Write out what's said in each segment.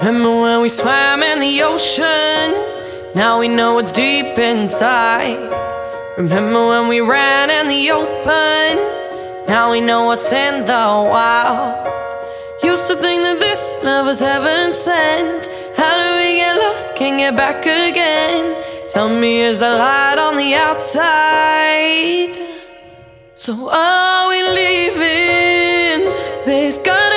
Remember when we swam in the ocean? Now we know what's deep inside. Remember when we ran in the open? Now we know what's in the wild. Used to think that this love was heaven sent. How do we get lost? Can't get back again. Tell me, is the light on the outside? So are we leaving this garden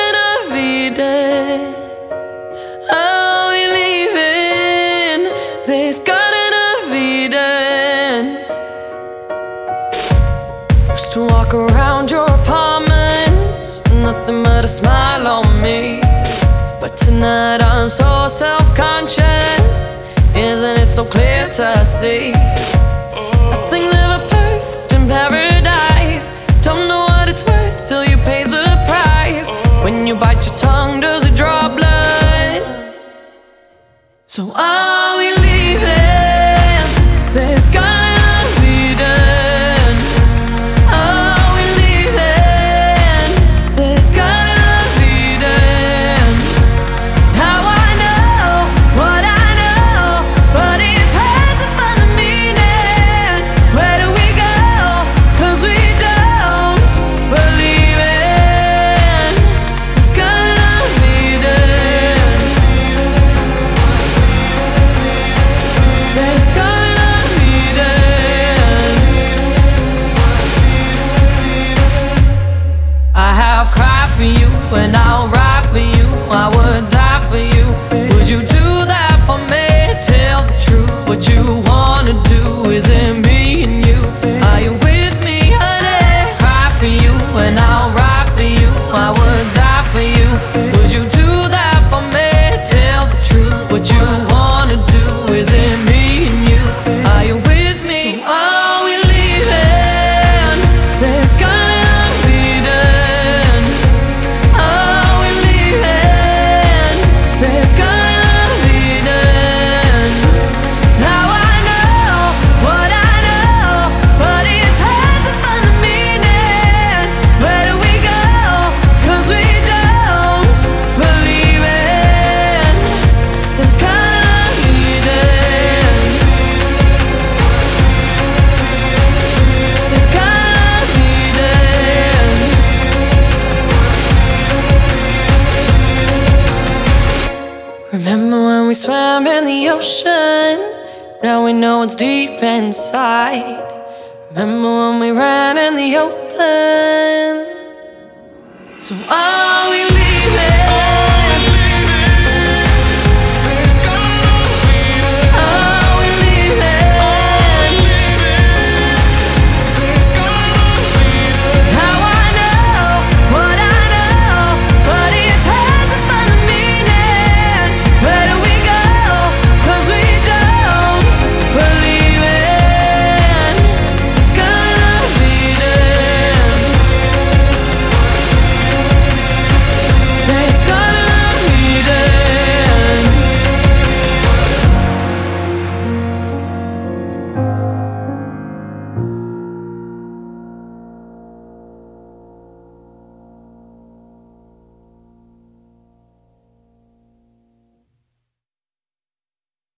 around your apartment, nothing but a smile on me. But tonight I'm so self conscious. Isn't it so clear to see? Nothing's ever perfect in paradise. Don't know what it's worth till you pay the price. When you bite your tongue, does it draw blood? So are for you and I'll Remember when we swam in the ocean? Now we know it's deep inside. Remember when we ran in the open? So are we